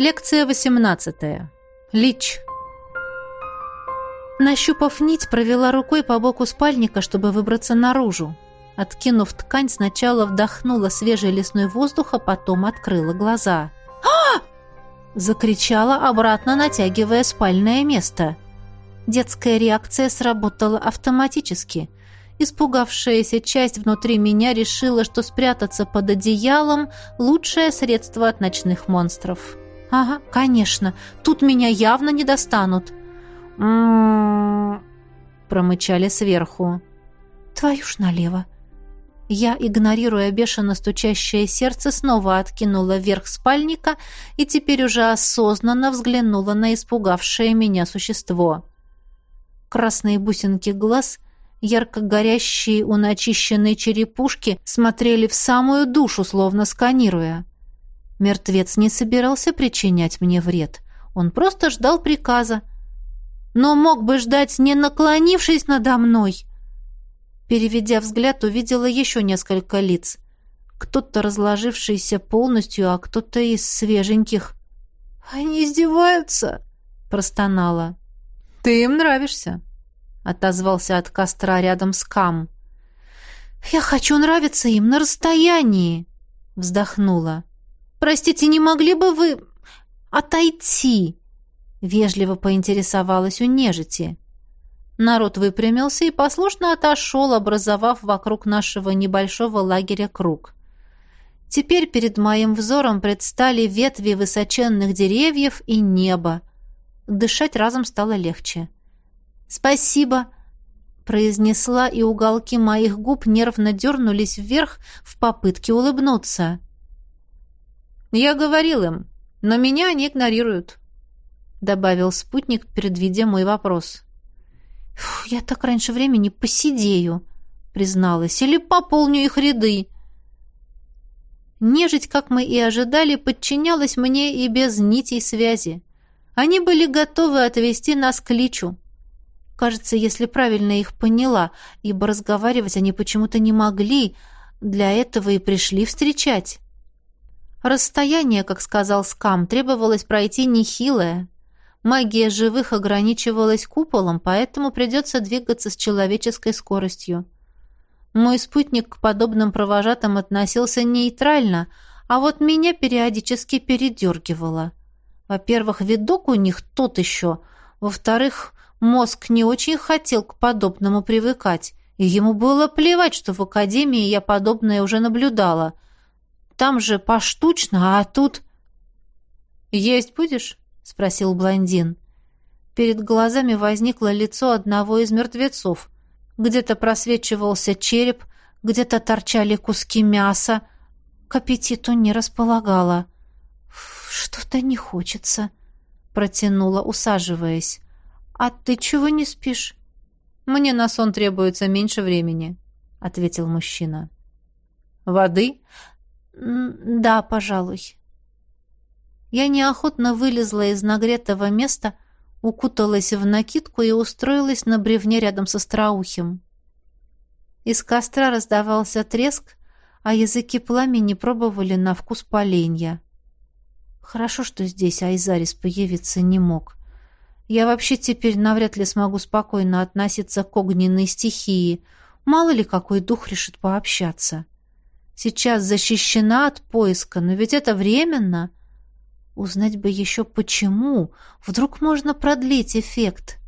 Лекция 18. Лич. Нащупав нить, провела рукой по боку спальника, чтобы выбраться наружу. Откинув ткань, сначала вдохнула свежий лесной воздух, а потом открыла глаза. «А!» Закричала, обратно натягивая спальное место. Детская реакция сработала автоматически. Испугавшаяся часть внутри меня решила, что спрятаться под одеялом – лучшее средство от ночных монстров. «Ага, конечно. Тут меня явно не достанут». «М-м-м», промычали сверху. «Твою ж налево». Я, игнорируя бешено стучащее сердце, снова откинула вверх спальника и теперь уже осознанно взглянула на испугавшее меня существо. Красные бусинки глаз, ярко горящие у начищенной черепушки, смотрели в самую душу, словно сканируя. Мертвец не собирался причинять мне вред. Он просто ждал приказа. Но мог бы ждать, не наклонившись надо мной. Переведя взгляд, увидела еще несколько лиц. Кто-то разложившийся полностью, а кто-то из свеженьких. «Они издеваются!» — простонала. «Ты им нравишься», — отозвался от костра рядом с Кам. «Я хочу нравиться им на расстоянии», — вздохнула. «Простите, не могли бы вы отойти?» Вежливо поинтересовалась у нежити. Народ выпрямился и послушно отошел, образовав вокруг нашего небольшого лагеря круг. Теперь перед моим взором предстали ветви высоченных деревьев и небо. Дышать разом стало легче. «Спасибо!» — произнесла, и уголки моих губ нервно дернулись вверх в попытке улыбнуться. «Я говорил им, но меня они игнорируют», — добавил спутник, предвидя мой вопрос. «Я так раньше времени посидею», — призналась, — «или пополню их ряды». Нежить, как мы и ожидали, подчинялась мне и без нитей связи. Они были готовы отвести нас к Личу. Кажется, если правильно их поняла, ибо разговаривать они почему-то не могли, для этого и пришли встречать. Расстояние, как сказал Скам, требовалось пройти нехилое. Магия живых ограничивалась куполом, поэтому придется двигаться с человеческой скоростью. Мой спутник к подобным провожатым относился нейтрально, а вот меня периодически передергивало. Во-первых, видок у них тот еще. Во-вторых, мозг не очень хотел к подобному привыкать, и ему было плевать, что в академии я подобное уже наблюдала — там же поштучно, а тут...» «Есть будешь?» — спросил блондин. Перед глазами возникло лицо одного из мертвецов. Где-то просвечивался череп, где-то торчали куски мяса. К аппетиту не располагала. «Что-то не хочется», — протянула, усаживаясь. «А ты чего не спишь?» «Мне на сон требуется меньше времени», — ответил мужчина. «Воды?» «Да, пожалуй». Я неохотно вылезла из нагретого места, укуталась в накидку и устроилась на бревне рядом со страухим. Из костра раздавался треск, а языки пламени пробовали на вкус поленья. Хорошо, что здесь Айзарис появиться не мог. Я вообще теперь навряд ли смогу спокойно относиться к огненной стихии. Мало ли какой дух решит пообщаться. Сейчас защищена от поиска, но ведь это временно. Узнать бы еще почему. Вдруг можно продлить эффект.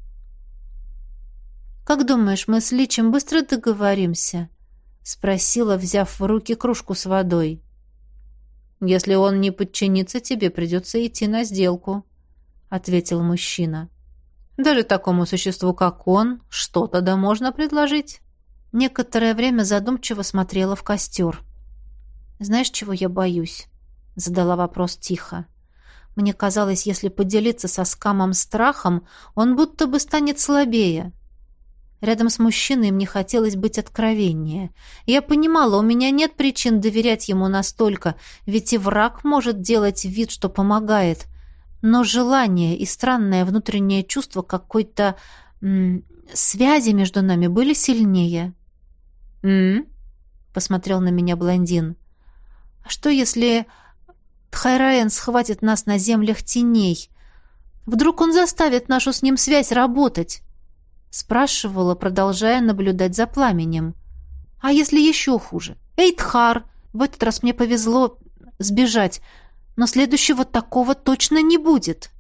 «Как думаешь, мы с Личем быстро договоримся?» — спросила, взяв в руки кружку с водой. «Если он не подчинится тебе, придется идти на сделку», — ответил мужчина. «Даже такому существу, как он, что-то да можно предложить». Некоторое время задумчиво смотрела в костер. «Знаешь, чего я боюсь?» — задала вопрос тихо. Мне казалось, если поделиться со скамом страхом, он будто бы станет слабее. Рядом с мужчиной мне хотелось быть откровеннее. Я понимала, у меня нет причин доверять ему настолько, ведь и враг может делать вид, что помогает. Но желание и странное внутреннее чувство какой-то связи между нами были сильнее. «М?», посмотрел на меня блондин. А что если... Тхайраен схватит нас на землях теней? Вдруг он заставит нашу с ним связь работать?» Спрашивала, продолжая наблюдать за пламенем. «А если еще хуже? Эйтхар! В этот раз мне повезло сбежать, но следующего такого точно не будет!»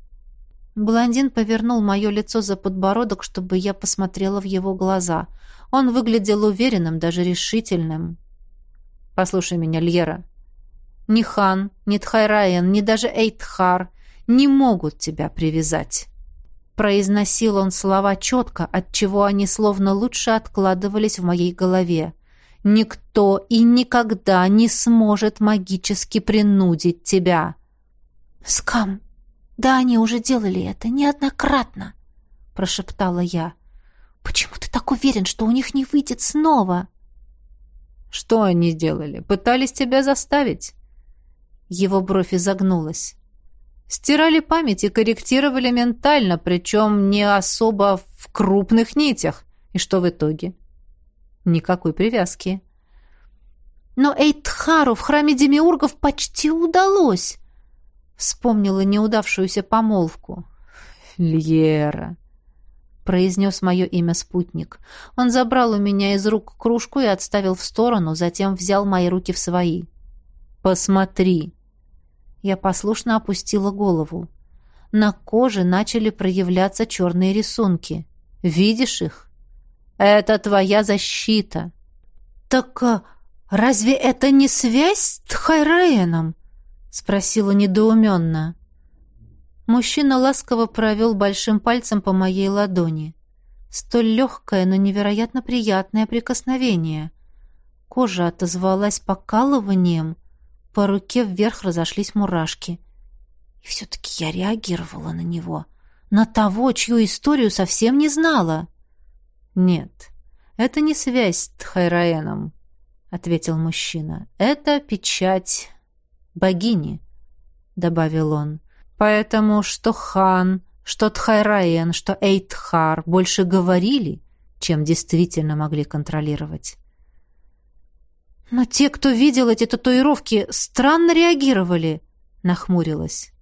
Блондин повернул мое лицо за подбородок, чтобы я посмотрела в его глаза. Он выглядел уверенным, даже решительным. «Послушай меня, Льера. Ни Хан, ни Тхайраен, ни даже Эйтхар не могут тебя привязать». Произносил он слова четко, отчего они словно лучше откладывались в моей голове. «Никто и никогда не сможет магически принудить тебя». «Скам, да они уже делали это неоднократно», — прошептала я. «Почему ты так уверен, что у них не выйдет снова?» «Что они делали? Пытались тебя заставить?» Его бровь изогнулась. Стирали память и корректировали ментально, причем не особо в крупных нитях. И что в итоге? Никакой привязки. Но Эйтхару в храме демиургов почти удалось. Вспомнила неудавшуюся помолвку. «Льера», — произнес мое имя спутник. Он забрал у меня из рук кружку и отставил в сторону, затем взял мои руки в свои. «Посмотри». Я послушно опустила голову. На коже начали проявляться черные рисунки. Видишь их? Это твоя защита. Так а, разве это не связь с Тхайраеном? Спросила недоуменно. Мужчина ласково провел большим пальцем по моей ладони. Столь легкое, но невероятно приятное прикосновение. Кожа отозвалась покалыванием, по руке вверх разошлись мурашки. И все-таки я реагировала на него. На того, чью историю совсем не знала. «Нет, это не связь с Тхайраэном», — ответил мужчина. «Это печать богини», — добавил он. «Поэтому что хан, что Тхайраен, что Эйтхар больше говорили, чем действительно могли контролировать». «Но те, кто видел эти татуировки, странно реагировали», — нахмурилась.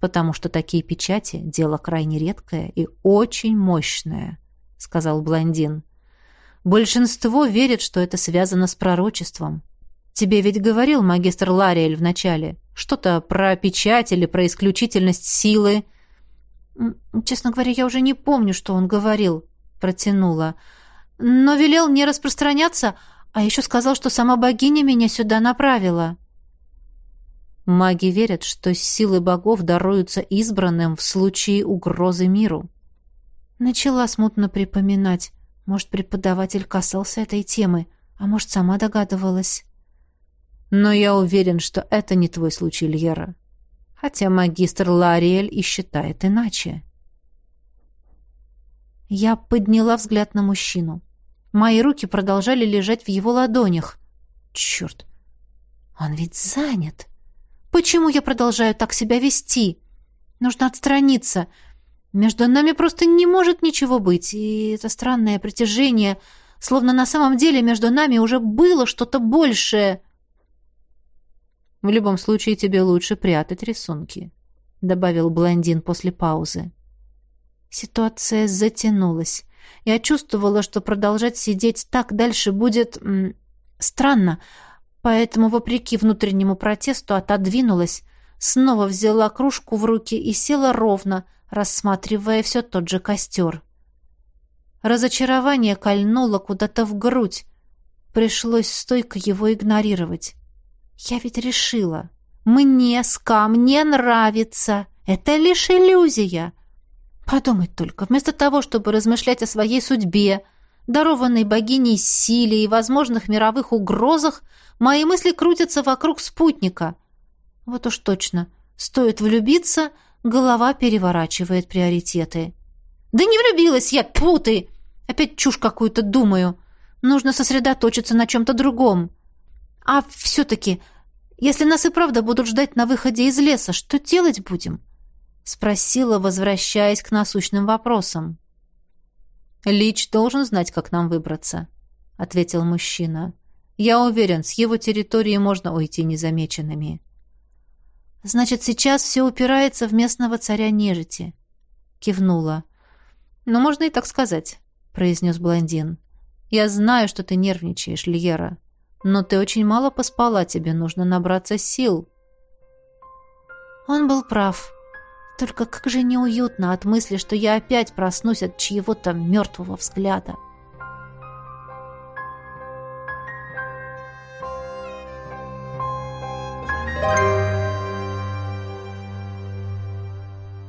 «Потому что такие печати — дело крайне редкое и очень мощное», — сказал блондин. «Большинство верит, что это связано с пророчеством. Тебе ведь говорил магистр Лариэль вначале что-то про печать или про исключительность силы». «Честно говоря, я уже не помню, что он говорил», — протянула. «Но велел не распространяться, а еще сказал, что сама богиня меня сюда направила. Маги верят, что силы богов даруются избранным в случае угрозы миру. Начала смутно припоминать. Может, преподаватель касался этой темы, а может, сама догадывалась. Но я уверен, что это не твой случай, Льера. Хотя магистр Лариэль и считает иначе. Я подняла взгляд на мужчину. Мои руки продолжали лежать в его ладонях. Черт! Он ведь занят. Почему я продолжаю так себя вести? Нужно отстраниться. Между нами просто не может ничего быть. И это странное притяжение, словно на самом деле между нами уже было что-то большее. В любом случае тебе лучше прятать рисунки, добавил блондин после паузы. Ситуация затянулась. Я чувствовала, что продолжать сидеть так дальше будет... Странно, поэтому, вопреки внутреннему протесту, отодвинулась, снова взяла кружку в руки и села ровно, рассматривая все тот же костер. Разочарование кольнуло куда-то в грудь. Пришлось стойко его игнорировать. Я ведь решила. Мне скам не нравится. Это лишь иллюзия. Подумать только, вместо того, чтобы размышлять о своей судьбе, дарованной богиней силе и возможных мировых угрозах, мои мысли крутятся вокруг спутника. Вот уж точно, стоит влюбиться, голова переворачивает приоритеты. Да не влюбилась я, путы! Опять чушь какую-то думаю. Нужно сосредоточиться на чем-то другом. А все-таки, если нас и правда будут ждать на выходе из леса, что делать будем?» Спросила, возвращаясь к насущным вопросам. «Лич должен знать, как нам выбраться», — ответил мужчина. «Я уверен, с его территории можно уйти незамеченными». Значит, сейчас все упирается в местного царя нежити. Кивнула. Ну, можно и так сказать, произнес блондин. Я знаю, что ты нервничаешь, Льера. Но ты очень мало поспала, тебе нужно набраться сил. Он был прав. Только как же неуютно от мысли, что я опять проснусь от чьего-то мертвого взгляда.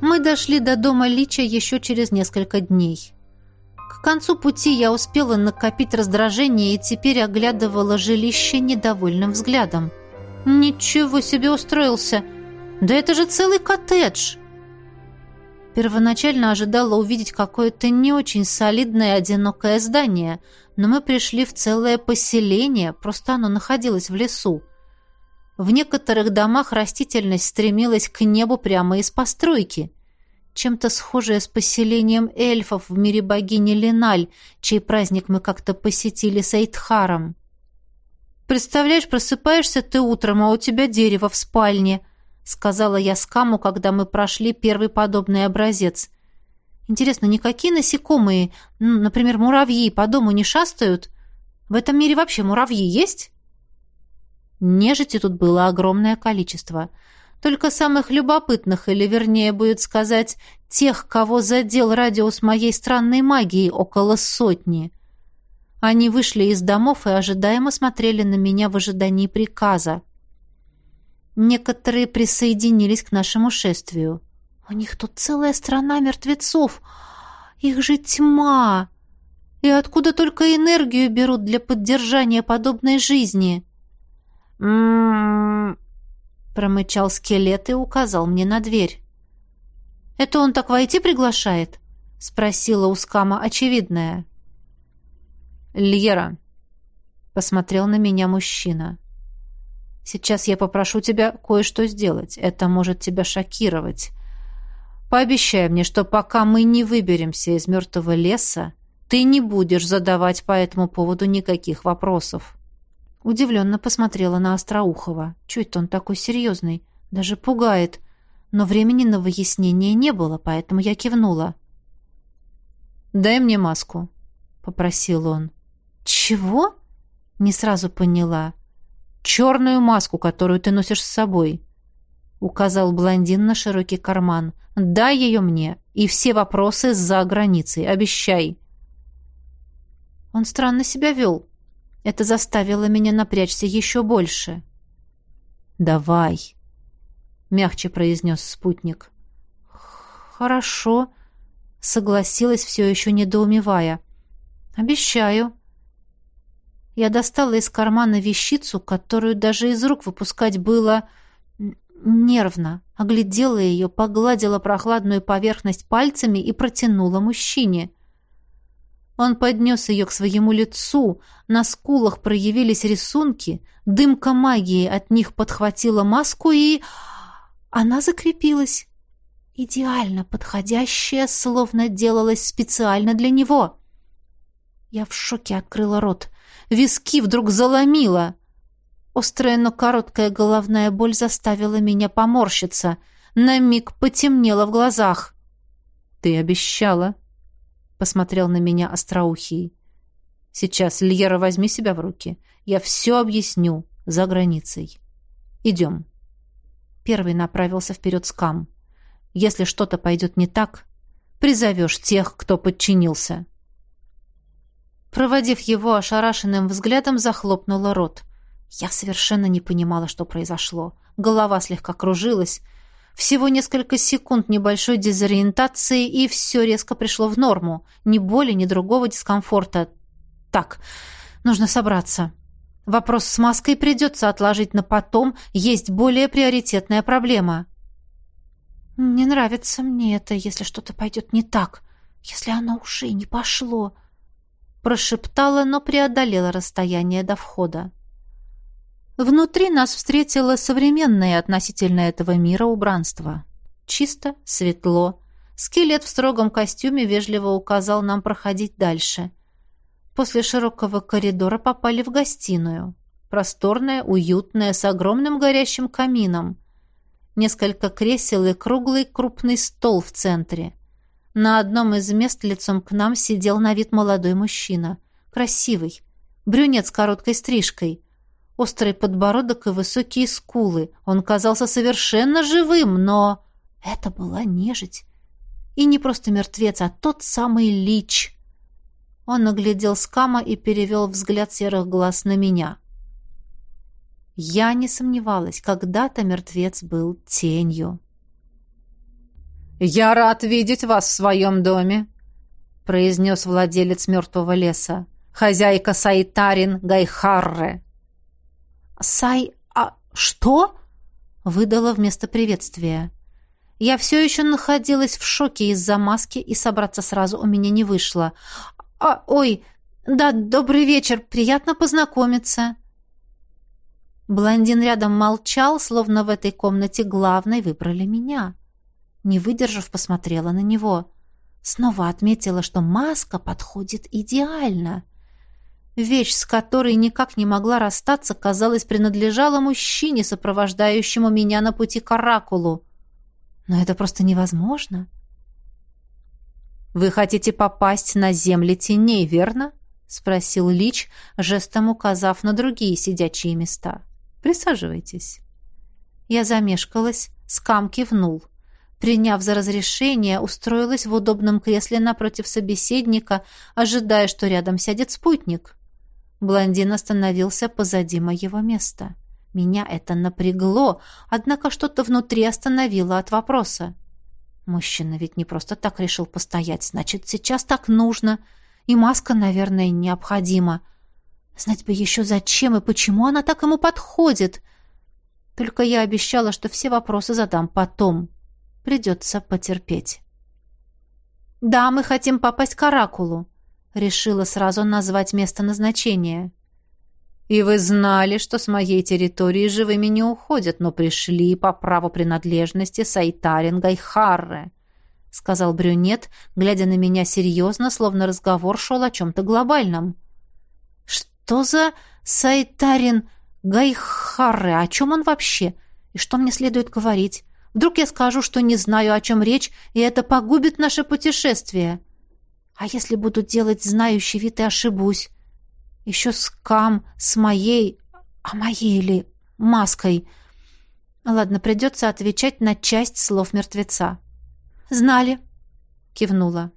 Мы дошли до дома Лича еще через несколько дней. К концу пути я успела накопить раздражение и теперь оглядывала жилище недовольным взглядом. «Ничего себе устроился! Да это же целый коттедж!» Первоначально ожидала увидеть какое-то не очень солидное одинокое здание, но мы пришли в целое поселение, просто оно находилось в лесу. В некоторых домах растительность стремилась к небу прямо из постройки чем-то схожее с поселением эльфов в мире богини Леналь, чей праздник мы как-то посетили с Эйтхаром. «Представляешь, просыпаешься ты утром, а у тебя дерево в спальне», — сказала я Скаму, когда мы прошли первый подобный образец. «Интересно, никакие насекомые, ну, например, муравьи, по дому не шастают? В этом мире вообще муравьи есть?» Нежити тут было огромное количество — только самых любопытных, или вернее будет сказать, тех, кого задел радиус моей странной магии, около сотни. Они вышли из домов и ожидаемо смотрели на меня в ожидании приказа. Некоторые присоединились к нашему шествию. У них тут целая страна мертвецов. Их же тьма. И откуда только энергию берут для поддержания подобной жизни? М-м-м, промычал скелет и указал мне на дверь. «Это он так войти приглашает?» — спросила у Скама очевидная. «Льера», — посмотрел на меня мужчина. «Сейчас я попрошу тебя кое-что сделать. Это может тебя шокировать. Пообещай мне, что пока мы не выберемся из мертвого леса, ты не будешь задавать по этому поводу никаких вопросов». Удивленно посмотрела на Остроухова. Чуть он такой серьезный? Даже пугает. Но времени на выяснение не было, поэтому я кивнула. «Дай мне маску», — попросил он. «Чего?» — не сразу поняла. «Черную маску, которую ты носишь с собой», — указал блондин на широкий карман. «Дай ее мне, и все вопросы за границей, обещай». Он странно себя вел. Это заставило меня напрячься еще больше. «Давай», — мягче произнес спутник. «Хорошо», — согласилась, все еще недоумевая. «Обещаю». Я достала из кармана вещицу, которую даже из рук выпускать было нервно, оглядела ее, погладила прохладную поверхность пальцами и протянула мужчине. Он поднес ее к своему лицу, на скулах проявились рисунки, дымка магии от них подхватила маску и... Она закрепилась. Идеально подходящая, словно делалась специально для него. Я в шоке открыла рот. Виски вдруг заломила. Острая, но короткая головная боль заставила меня поморщиться. На миг потемнело в глазах. «Ты обещала», посмотрел на меня остроухий. Сейчас, Льера, возьми себя в руки. Я все объясню за границей. Идем. Первый направился вперед скам. Если что-то пойдет не так, призовешь тех, кто подчинился. Проводив его ошарашенным взглядом, захлопнула рот. Я совершенно не понимала, что произошло. Голова слегка кружилась, всего несколько секунд небольшой дезориентации, и все резко пришло в норму. Ни боли, ни другого дискомфорта. Так, нужно собраться. Вопрос с маской придется отложить на потом, есть более приоритетная проблема. «Не нравится мне это, если что-то пойдет не так, если оно уже не пошло», прошептала, но преодолела расстояние до входа. Внутри нас встретило современное относительно этого мира убранство. Чисто, светло. Скелет в строгом костюме вежливо указал нам проходить дальше. После широкого коридора попали в гостиную. Просторная, уютная, с огромным горящим камином. несколько кресел и круглый крупный стол в центре. На одном из мест лицом к нам сидел на вид молодой мужчина. Красивый. Брюнет с короткой стрижкой. Острый подбородок и высокие скулы. Он казался совершенно живым, но... Это была нежить. И не просто мертвец, а тот самый лич. Он оглядел скама и перевел взгляд серых глаз на меня. Я не сомневалась, когда-то мертвец был тенью. «Я рад видеть вас в своем доме», — произнес владелец мертвого леса. «Хозяйка Сайтарин Гайхарре». «Сай... а что?» — выдала вместо приветствия. Я все еще находилась в шоке из-за маски, и собраться сразу у меня не вышло. «А, ой, да, добрый вечер, приятно познакомиться». Блондин рядом молчал, словно в этой комнате главной выбрали меня. Не выдержав, посмотрела на него. Снова отметила, что маска подходит идеально. Вещь, с которой никак не могла расстаться, казалось, принадлежала мужчине, сопровождающему меня на пути к оракулу. Но это просто невозможно. «Вы хотите попасть на земли теней, верно?» — спросил Лич, жестом указав на другие сидячие места. «Присаживайтесь». Я замешкалась, скам кивнул. Приняв за разрешение, устроилась в удобном кресле напротив собеседника, ожидая, что рядом сядет спутник. Блондин остановился позади моего места. Меня это напрягло, однако что-то внутри остановило от вопроса. Мужчина ведь не просто так решил постоять, значит, сейчас так нужно. И маска, наверное, необходима. Знать бы еще зачем и почему она так ему подходит. Только я обещала, что все вопросы задам потом. Придется потерпеть. «Да, мы хотим попасть к Оракулу», — решила сразу назвать место назначения. «И вы знали, что с моей территории живыми не уходят, но пришли по праву принадлежности Сайтаринга и Харре», — сказал брюнет, глядя на меня серьезно, словно разговор шел о чем-то глобальном. «Что за Сайтарин Гайхарре? О чем он вообще? И что мне следует говорить? Вдруг я скажу, что не знаю, о чем речь, и это погубит наше путешествие. А если буду делать знающий вид и ошибусь? Еще с Кам, с моей... А моей ли маской? Ладно, придется отвечать на часть слов мертвеца. «Знали», — кивнула.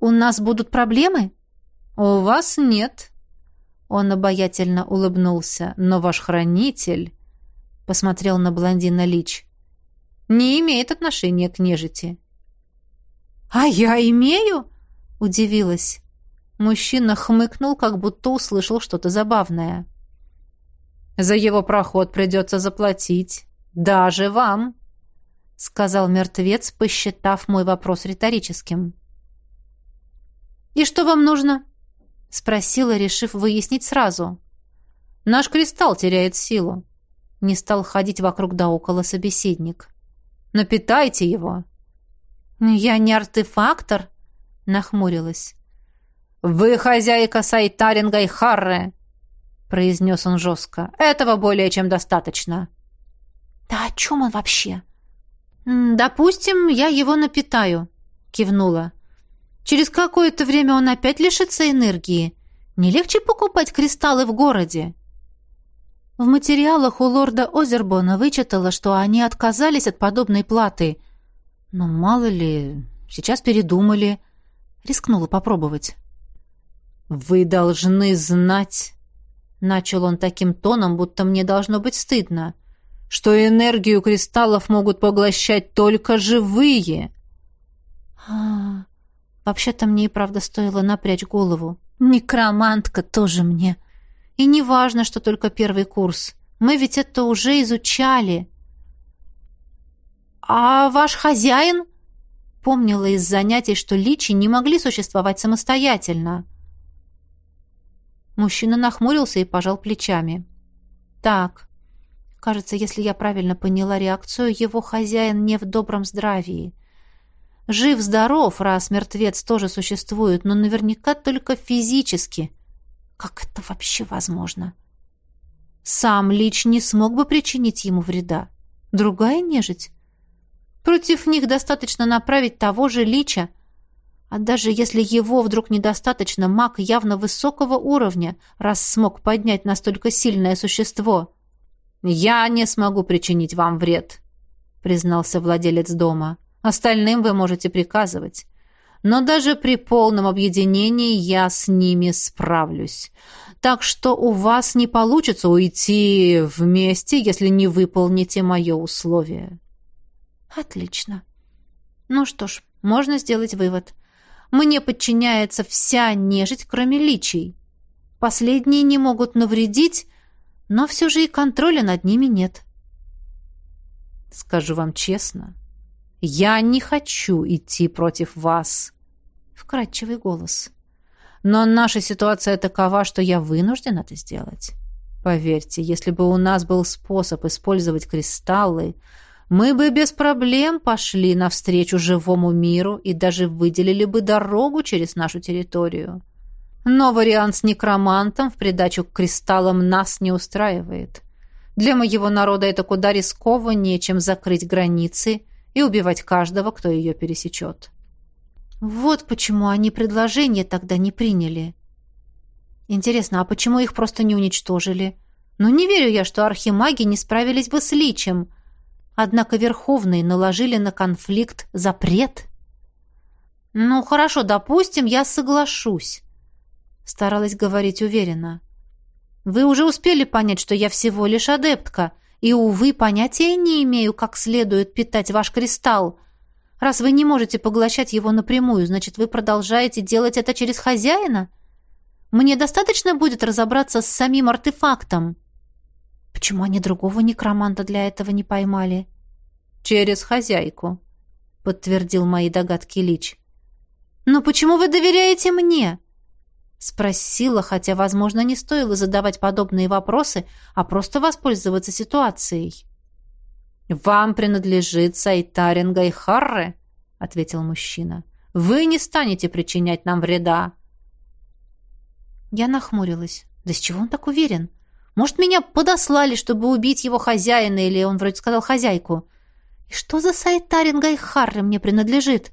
«У нас будут проблемы?» «У вас нет». Он обаятельно улыбнулся. «Но ваш хранитель...» — посмотрел на блондина Лич не имеет отношения к нежити. «А я имею?» — удивилась. Мужчина хмыкнул, как будто услышал что-то забавное. «За его проход придется заплатить. Даже вам», — сказал мертвец, посчитав мой вопрос риторическим. «И что вам нужно?» — спросила, решив выяснить сразу. «Наш кристалл теряет силу», — не стал ходить вокруг да около собеседник. Напитайте его». «Я не артефактор», — нахмурилась. «Вы хозяйка Сайтаринга и Харре», — произнес он жестко. «Этого более чем достаточно». «Да о чем он вообще?» «Допустим, я его напитаю», — кивнула. «Через какое-то время он опять лишится энергии. Не легче покупать кристаллы в городе?» В материалах у лорда Озербона вычитала, что они отказались от подобной платы. Но мало ли, сейчас передумали. Рискнула попробовать. «Вы должны знать...» Начал он таким тоном, будто мне должно быть стыдно, что энергию кристаллов могут поглощать только живые. А, вообще-то мне и правда стоило напрячь голову. Некромантка тоже мне. И не важно, что только первый курс. Мы ведь это уже изучали. А ваш хозяин? Помнила из занятий, что личи не могли существовать самостоятельно. Мужчина нахмурился и пожал плечами. Так, кажется, если я правильно поняла реакцию, его хозяин не в добром здравии. Жив-здоров, раз мертвец тоже существует, но наверняка только физически. Как это вообще возможно? Сам Лич не смог бы причинить ему вреда. Другая нежить? Против них достаточно направить того же лича, а даже если его вдруг недостаточно, маг явно высокого уровня, раз смог поднять настолько сильное существо. «Я не смогу причинить вам вред», — признался владелец дома. «Остальным вы можете приказывать. Но даже при полном объединении я с ними справлюсь. Так что у вас не получится уйти вместе, если не выполните мое условие». «Отлично. Ну что ж, можно сделать вывод. Мне подчиняется вся нежить, кроме личий. Последние не могут навредить, но все же и контроля над ними нет. Скажу вам честно, я не хочу идти против вас. Вкрадчивый голос. Но наша ситуация такова, что я вынужден это сделать. Поверьте, если бы у нас был способ использовать кристаллы, мы бы без проблем пошли навстречу живому миру и даже выделили бы дорогу через нашу территорию. Но вариант с некромантом в придачу к кристаллам нас не устраивает. Для моего народа это куда рискованнее, чем закрыть границы и убивать каждого, кто ее пересечет. Вот почему они предложение тогда не приняли. Интересно, а почему их просто не уничтожили? Ну, не верю я, что архимаги не справились бы с личем. Однако верховные наложили на конфликт запрет. Ну, хорошо, допустим, я соглашусь. Старалась говорить уверенно. Вы уже успели понять, что я всего лишь адептка, и, увы, понятия не имею, как следует питать ваш кристалл. Раз вы не можете поглощать его напрямую, значит, вы продолжаете делать это через хозяина? Мне достаточно будет разобраться с самим артефактом. Почему они другого некроманта для этого не поймали? Через хозяйку, подтвердил мои догадки Лич. Но почему вы доверяете мне? Спросила, хотя, возможно, не стоило задавать подобные вопросы, а просто воспользоваться ситуацией. «Вам принадлежит Сайтаринга и Харре», — ответил мужчина. «Вы не станете причинять нам вреда». Я нахмурилась. Да с чего он так уверен? Может, меня подослали, чтобы убить его хозяина, или он вроде сказал хозяйку. И что за Сайтаринга и Харре мне принадлежит?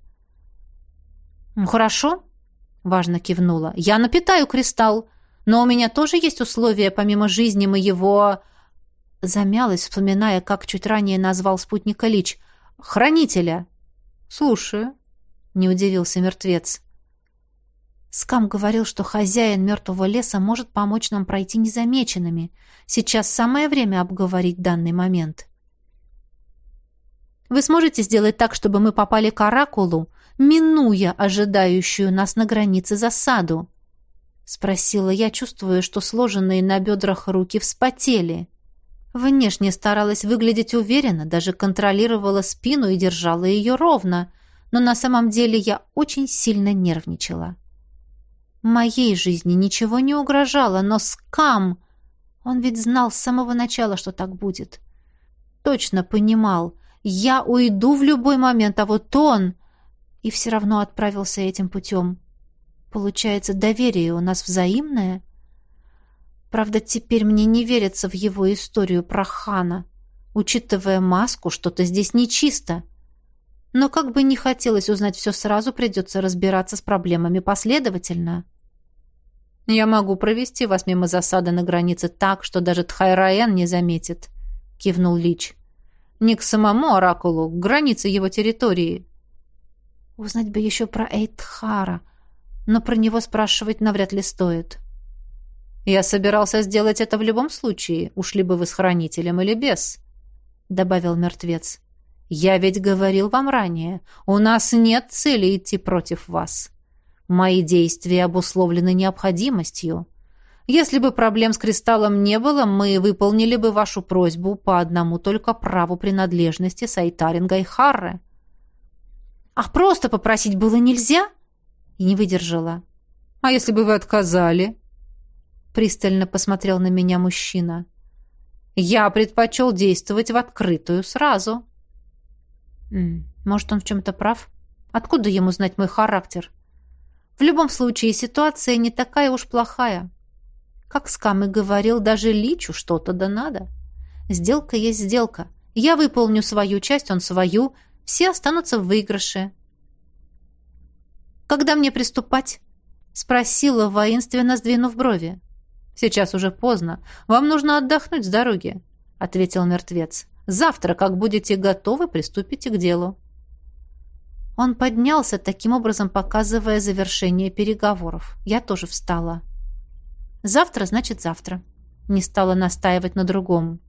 Ну, хорошо, важно кивнула. Я напитаю кристалл, но у меня тоже есть условия, помимо жизни моего Замялась, вспоминая, как чуть ранее назвал спутника Лич. «Хранителя!» «Слушаю», — не удивился мертвец. Скам говорил, что хозяин мертвого леса может помочь нам пройти незамеченными. Сейчас самое время обговорить данный момент. Вы сможете сделать так, чтобы мы попали к Оракулу, минуя ожидающую нас на границе засаду? Спросила я, чувствуя, что сложенные на бедрах руки вспотели. Внешне старалась выглядеть уверенно, даже контролировала спину и держала ее ровно, но на самом деле я очень сильно нервничала. Моей жизни ничего не угрожало, но скам... Он ведь знал с самого начала, что так будет. Точно понимал, я уйду в любой момент, а вот он... И все равно отправился этим путем. Получается, доверие у нас взаимное — Правда, теперь мне не верится в его историю про хана. Учитывая маску, что-то здесь нечисто. Но как бы не хотелось узнать все сразу, придется разбираться с проблемами последовательно. «Я могу провести вас мимо засады на границе так, что даже Тхайраен не заметит», — кивнул Лич. «Не к самому Оракулу, к границе его территории». «Узнать бы еще про Эйтхара, но про него спрашивать навряд ли стоит». Я собирался сделать это в любом случае, ушли бы вы с хранителем или без, добавил мертвец. Я ведь говорил вам ранее, у нас нет цели идти против вас. Мои действия обусловлены необходимостью. Если бы проблем с кристаллом не было, мы выполнили бы вашу просьбу по одному только праву принадлежности Сайтаринга и Харре. А просто попросить было нельзя? И не выдержала. А если бы вы отказали? пристально посмотрел на меня мужчина. Я предпочел действовать в открытую сразу. Может, он в чем-то прав? Откуда ему знать мой характер? В любом случае, ситуация не такая уж плохая. Как Скам и говорил, даже Личу что-то да надо. Сделка есть сделка. Я выполню свою часть, он свою. Все останутся в выигрыше. «Когда мне приступать?» — спросила, воинственно сдвинув брови. «Сейчас уже поздно. Вам нужно отдохнуть с дороги», — ответил мертвец. «Завтра, как будете готовы, приступите к делу». Он поднялся, таким образом показывая завершение переговоров. Я тоже встала. «Завтра значит завтра». Не стала настаивать на другом.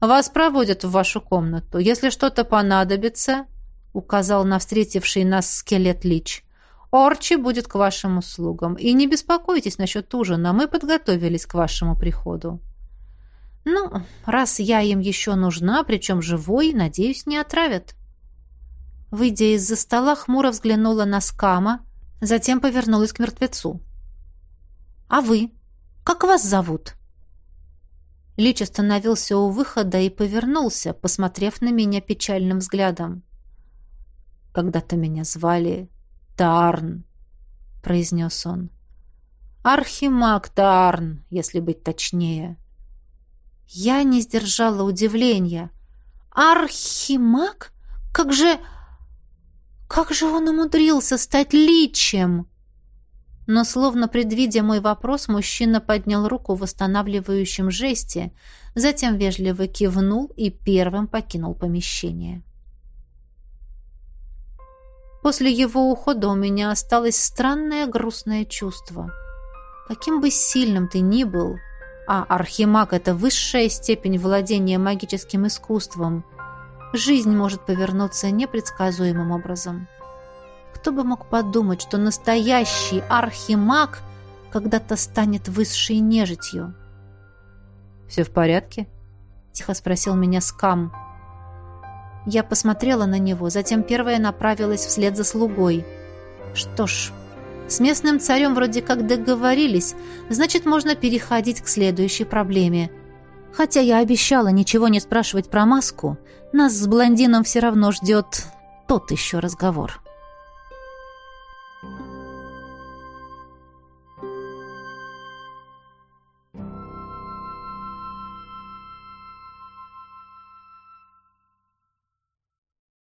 «Вас проводят в вашу комнату. Если что-то понадобится», — указал на встретивший нас скелет Лич, «Орчи будет к вашим услугам. И не беспокойтесь насчет ужина, мы подготовились к вашему приходу». «Ну, раз я им еще нужна, причем живой, надеюсь, не отравят». Выйдя из-за стола, хмуро взглянула на Скама, затем повернулась к мертвецу. «А вы? Как вас зовут?» Лич остановился у выхода и повернулся, посмотрев на меня печальным взглядом. «Когда-то меня звали Тарн», — произнес он. «Архимаг Тарн, если быть точнее». Я не сдержала удивления. «Архимаг? Как же...» Как же он умудрился стать личем? Но, словно предвидя мой вопрос, мужчина поднял руку в восстанавливающем жесте, затем вежливо кивнул и первым покинул помещение. После его ухода у меня осталось странное грустное чувство. Каким бы сильным ты ни был, а архимаг — это высшая степень владения магическим искусством, жизнь может повернуться непредсказуемым образом. Кто бы мог подумать, что настоящий архимаг когда-то станет высшей нежитью? «Все в порядке?» — тихо спросил меня Скам. Я посмотрела на него, затем первая направилась вслед за слугой. Что ж, с местным царем вроде как договорились, значит, можно переходить к следующей проблеме. Хотя я обещала ничего не спрашивать про маску, нас с блондином все равно ждет тот еще разговор.